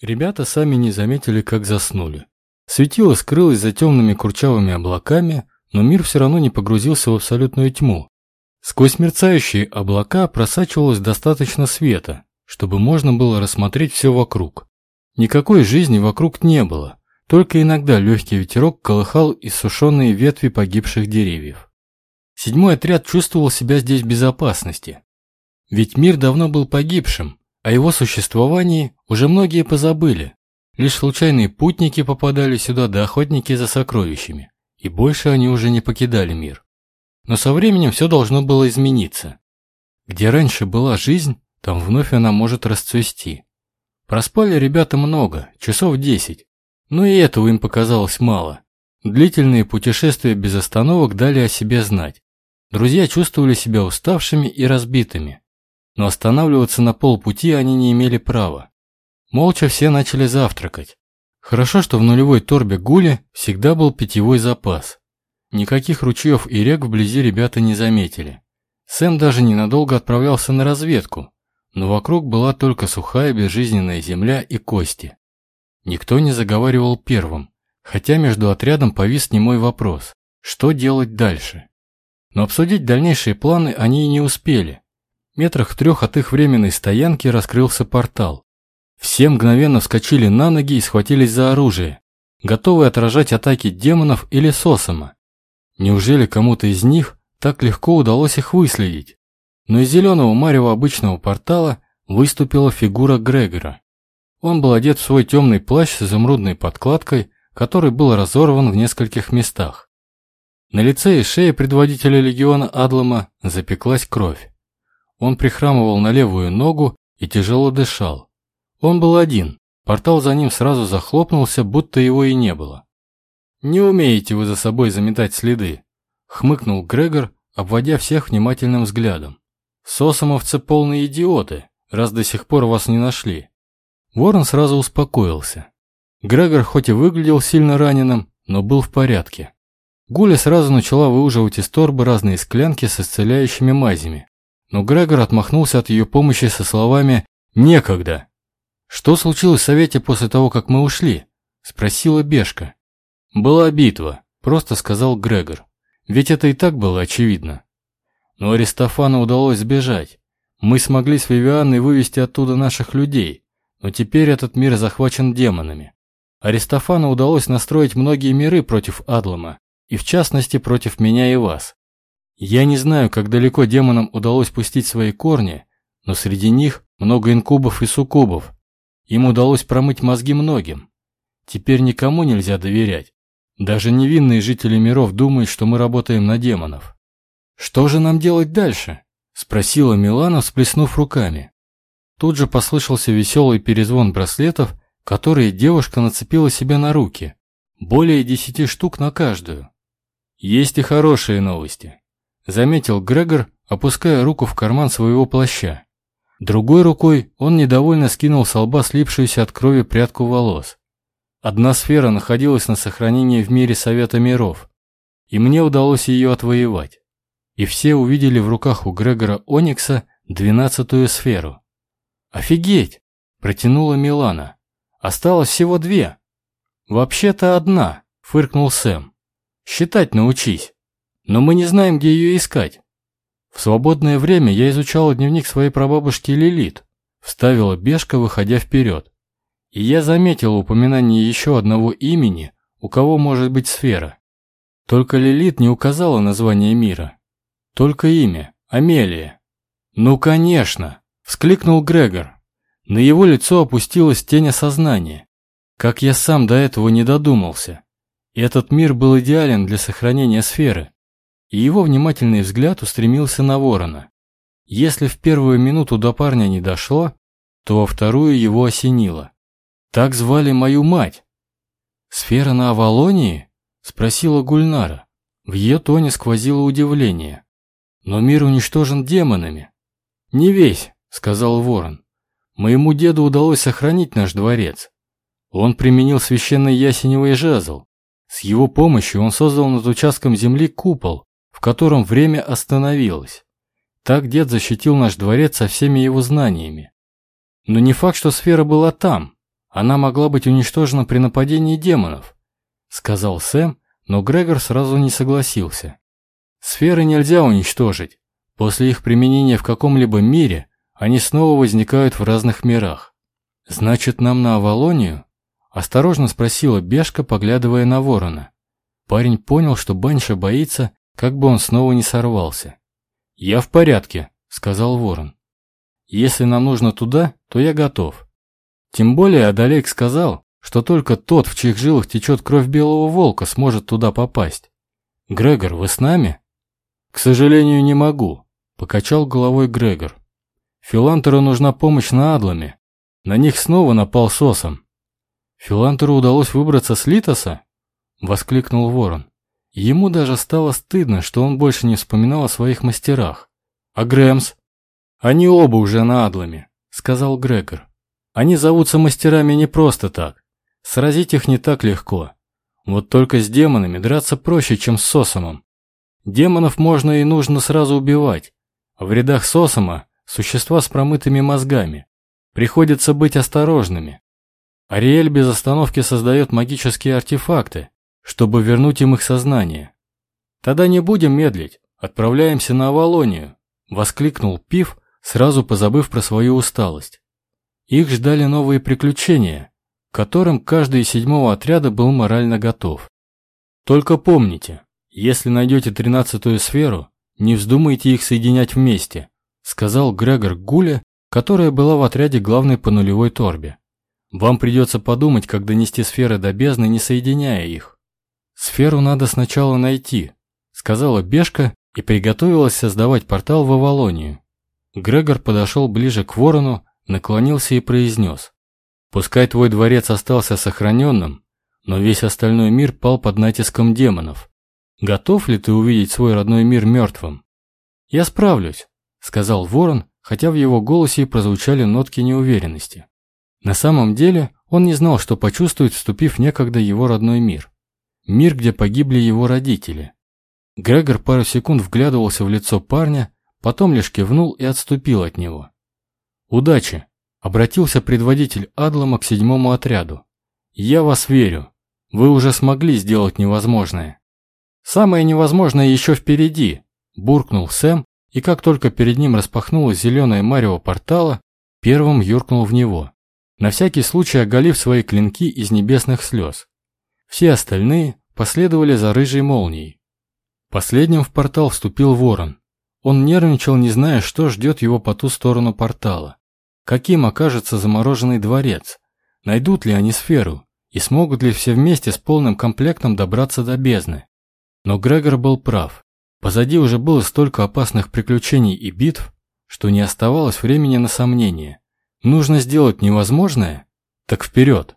Ребята сами не заметили, как заснули. Светило скрылось за темными курчавыми облаками, но мир все равно не погрузился в абсолютную тьму. Сквозь мерцающие облака просачивалось достаточно света, чтобы можно было рассмотреть все вокруг. Никакой жизни вокруг не было, только иногда легкий ветерок колыхал иссушенные ветви погибших деревьев. Седьмой отряд чувствовал себя здесь в безопасности. Ведь мир давно был погибшим, о его существовании уже многие позабыли. Лишь случайные путники попадали сюда да охотники за сокровищами, и больше они уже не покидали мир. Но со временем все должно было измениться. Где раньше была жизнь, там вновь она может расцвести. Проспали ребята много, часов десять, но и этого им показалось мало. Длительные путешествия без остановок дали о себе знать. Друзья чувствовали себя уставшими и разбитыми. Но останавливаться на полпути они не имели права. Молча все начали завтракать. Хорошо, что в нулевой торбе Гули всегда был питьевой запас. Никаких ручьев и рек вблизи ребята не заметили. Сэм даже ненадолго отправлялся на разведку, но вокруг была только сухая безжизненная земля и кости. Никто не заговаривал первым, хотя между отрядом повис немой вопрос, что делать дальше. Но обсудить дальнейшие планы они и не успели. Метрах в трех от их временной стоянки раскрылся портал. Все мгновенно вскочили на ноги и схватились за оружие, готовые отражать атаки демонов или сосома. Неужели кому-то из них так легко удалось их выследить? Но из зеленого марева обычного портала выступила фигура Грегора. Он был одет в свой темный плащ с изумрудной подкладкой, который был разорван в нескольких местах. На лице и шее предводителя легиона Адлама запеклась кровь. Он прихрамывал на левую ногу и тяжело дышал. Он был один, портал за ним сразу захлопнулся, будто его и не было. «Не умеете вы за собой заметать следы», — хмыкнул Грегор, обводя всех внимательным взглядом. «Сосомовцы полные идиоты, раз до сих пор вас не нашли. Ворон сразу успокоился. Грегор хоть и выглядел сильно раненым, но был в порядке. Гуля сразу начала выуживать из торбы разные склянки с исцеляющими мазями. Но Грегор отмахнулся от ее помощи со словами «Некогда». «Что случилось в совете после того, как мы ушли?» – спросила Бешка. «Была битва», – просто сказал Грегор. Ведь это и так было очевидно. Но Аристофану удалось сбежать. Мы смогли с Вивианной вывести оттуда наших людей, но теперь этот мир захвачен демонами. Аристофану удалось настроить многие миры против Адлама, и в частности против меня и вас. Я не знаю, как далеко демонам удалось пустить свои корни, но среди них много инкубов и суккубов. Им удалось промыть мозги многим. Теперь никому нельзя доверять. Даже невинные жители миров думают, что мы работаем на демонов. «Что же нам делать дальше?» – спросила Милана, всплеснув руками. Тут же послышался веселый перезвон браслетов, которые девушка нацепила себе на руки. Более десяти штук на каждую. Есть и хорошие новости. Заметил Грегор, опуская руку в карман своего плаща. Другой рукой он недовольно скинул с лба слипшуюся от крови прядку волос. Одна сфера находилась на сохранении в мире Совета Миров, и мне удалось ее отвоевать. И все увидели в руках у Грегора Оникса двенадцатую сферу. «Офигеть!» – протянула Милана. «Осталось всего две». «Вообще-то одна», – фыркнул Сэм. «Считать научись. Но мы не знаем, где ее искать». В свободное время я изучала дневник своей прабабушки Лилит, вставила Бешка, выходя вперед. И я заметила упоминание еще одного имени, у кого может быть сфера. Только Лилит не указала название мира. Только имя – Амелия. «Ну, конечно!» Вскликнул Грегор. На его лицо опустилась тень осознания. Как я сам до этого не додумался. Этот мир был идеален для сохранения сферы. И его внимательный взгляд устремился на ворона. Если в первую минуту до парня не дошло, то во вторую его осенило. Так звали мою мать. «Сфера на Авалонии?» – спросила Гульнара. В ее тоне сквозило удивление. «Но мир уничтожен демонами». «Не весь», — сказал ворон. «Моему деду удалось сохранить наш дворец. Он применил священный ясеневый жезл. С его помощью он создал над участком земли купол, в котором время остановилось. Так дед защитил наш дворец со всеми его знаниями. Но не факт, что сфера была там. Она могла быть уничтожена при нападении демонов, сказал Сэм, но Грегор сразу не согласился. Сферы нельзя уничтожить. После их применения в каком-либо мире они снова возникают в разных мирах. Значит, нам на Авалонию? Осторожно спросила Бешка, поглядывая на ворона. Парень понял, что Банша боится, как бы он снова не сорвался. «Я в порядке», — сказал ворон. «Если нам нужно туда, то я готов». Тем более Адалейк сказал, что только тот, в чьих жилах течет кровь белого волка, сможет туда попасть. «Грегор, вы с нами?» «К сожалению, не могу», — покачал головой Грегор. «Филантеру нужна помощь на Адламе. На них снова напал Сосом». «Филантеру удалось выбраться с Литоса?» — воскликнул Ворон. Ему даже стало стыдно, что он больше не вспоминал о своих мастерах. «А Грэмс?» «Они оба уже на Адламе», — сказал Грегор. «Они зовутся мастерами не просто так. Сразить их не так легко. Вот только с демонами драться проще, чем с Сосомом. Демонов можно и нужно сразу убивать. В рядах Сосома существа с промытыми мозгами. Приходится быть осторожными. Ариэль без остановки создает магические артефакты, чтобы вернуть им их сознание. «Тогда не будем медлить, отправляемся на Авалонию», — воскликнул Пив, сразу позабыв про свою усталость. Их ждали новые приключения, к которым каждый из седьмого отряда был морально готов. Только помните, если найдете тринадцатую сферу, не вздумайте их соединять вместе, сказал Грегор Гуля, которая была в отряде главной по нулевой торбе. Вам придется подумать, как донести сферы до бездны, не соединяя их. «Сферу надо сначала найти», — сказала Бешка и приготовилась создавать портал в Авалонию. Грегор подошел ближе к ворону, наклонился и произнес. «Пускай твой дворец остался сохраненным, но весь остальной мир пал под натиском демонов. Готов ли ты увидеть свой родной мир мертвым?» «Я справлюсь», — сказал ворон, хотя в его голосе прозвучали нотки неуверенности. На самом деле он не знал, что почувствует, вступив некогда его родной мир. Мир, где погибли его родители. Грегор пару секунд вглядывался в лицо парня, потом лишь кивнул и отступил от него. «Удачи!» – обратился предводитель Адлама к седьмому отряду. «Я вас верю. Вы уже смогли сделать невозможное». «Самое невозможное еще впереди!» – буркнул Сэм, и как только перед ним распахнулась зеленая марево портала, первым юркнул в него, на всякий случай оголив свои клинки из небесных слез. Все остальные последовали за рыжей молнией. Последним в портал вступил ворон. Он нервничал, не зная, что ждет его по ту сторону портала. Каким окажется замороженный дворец? Найдут ли они сферу? И смогут ли все вместе с полным комплектом добраться до бездны? Но Грегор был прав. Позади уже было столько опасных приключений и битв, что не оставалось времени на сомнения. Нужно сделать невозможное? Так вперед!